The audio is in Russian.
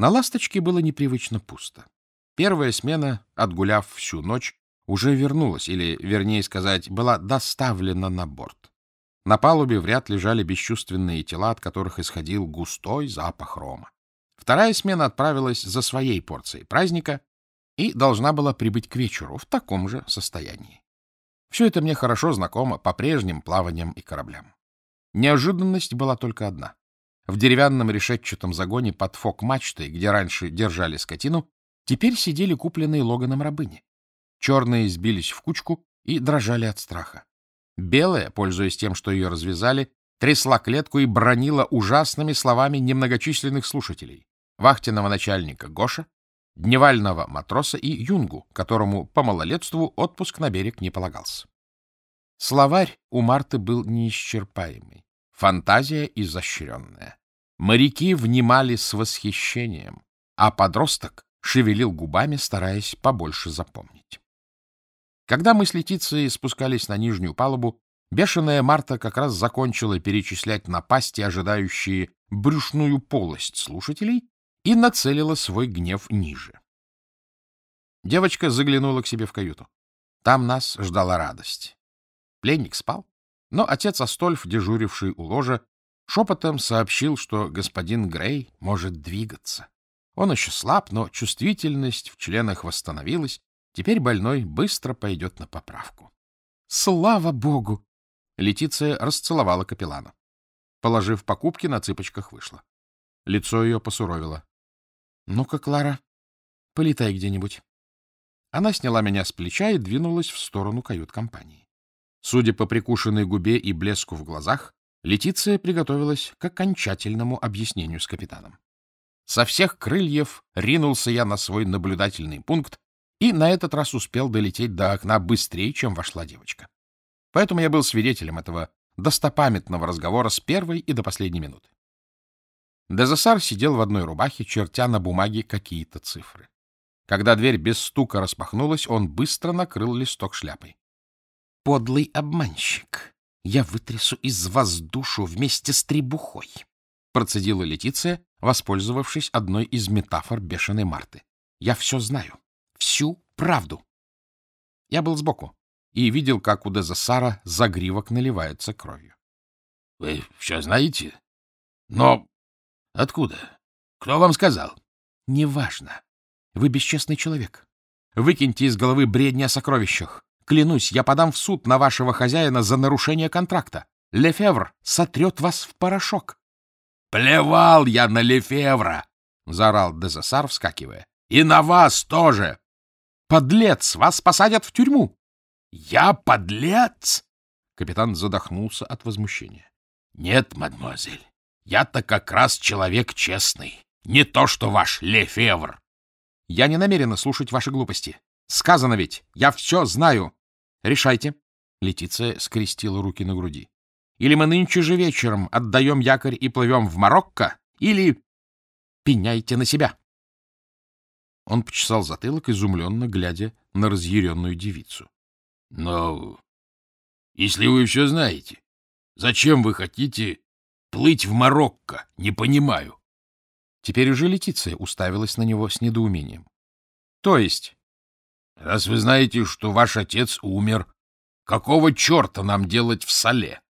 На «Ласточке» было непривычно пусто. Первая смена, отгуляв всю ночь, уже вернулась, или, вернее сказать, была доставлена на борт. На палубе в ряд лежали бесчувственные тела, от которых исходил густой запах рома. Вторая смена отправилась за своей порцией праздника и должна была прибыть к вечеру в таком же состоянии. Все это мне хорошо знакомо по прежним плаваниям и кораблям. Неожиданность была только одна. В деревянном решетчатом загоне под фок-мачтой, где раньше держали скотину, теперь сидели купленные Логаном рабыни. Черные сбились в кучку и дрожали от страха. Белая, пользуясь тем, что ее развязали, трясла клетку и бронила ужасными словами немногочисленных слушателей. Вахтенного начальника Гоша, дневального матроса и юнгу, которому по малолетству отпуск на берег не полагался. Словарь у Марты был неисчерпаемый, фантазия изощренная. Моряки внимали с восхищением, а подросток шевелил губами, стараясь побольше запомнить. Когда мы с Летицией спускались на нижнюю палубу, бешеная Марта как раз закончила перечислять напасти, ожидающие брюшную полость слушателей, и нацелила свой гнев ниже. Девочка заглянула к себе в каюту. Там нас ждала радость. Пленник спал, но отец Астольф, дежуривший у ложа, шепотом сообщил, что господин Грей может двигаться. Он еще слаб, но чувствительность в членах восстановилась. Теперь больной быстро пойдет на поправку. Слава богу! Летиция расцеловала капеллана. Положив покупки, на цыпочках вышла. Лицо ее посуровило. — Ну-ка, Клара, полетай где-нибудь. Она сняла меня с плеча и двинулась в сторону кают-компании. Судя по прикушенной губе и блеску в глазах, Летиция приготовилась к окончательному объяснению с капитаном. Со всех крыльев ринулся я на свой наблюдательный пункт и на этот раз успел долететь до окна быстрее, чем вошла девочка. Поэтому я был свидетелем этого достопамятного разговора с первой и до последней минуты. Дезасар сидел в одной рубахе, чертя на бумаге какие-то цифры. Когда дверь без стука распахнулась, он быстро накрыл листок шляпой. — Подлый обманщик! Я вытрясу из вас душу вместе с требухой! — процедила Летиция, воспользовавшись одной из метафор бешеной Марты. — Я все знаю. Всю правду. Я был сбоку и видел, как у Дезасара загривок наливается кровью. — Вы все знаете? Но откуда? Кто вам сказал? — Неважно. Вы бесчестный человек. Выкиньте из головы бредни о сокровищах. Клянусь, я подам в суд на вашего хозяина за нарушение контракта. Лефевр сотрет вас в порошок. — Плевал я на Лефевра! — заорал Дезессар, вскакивая. — И на вас тоже! — Подлец! Вас посадят в тюрьму! — Я подлец? Капитан задохнулся от возмущения. — Нет, мадемуазель, я-то как раз человек честный. Не то, что ваш Лефевр. — Я не намерена слушать ваши глупости. Сказано ведь, я все знаю. Решайте. Летиция скрестила руки на груди. Или мы нынче же вечером отдаем якорь и плывем в Марокко, или пеняйте на себя. Он почесал затылок, изумленно глядя на разъяренную девицу. — Но если вы все знаете, зачем вы хотите плыть в Марокко? Не понимаю. Теперь уже Летиция уставилась на него с недоумением. — То есть Раз вы знаете, что ваш отец умер, какого черта нам делать в соле?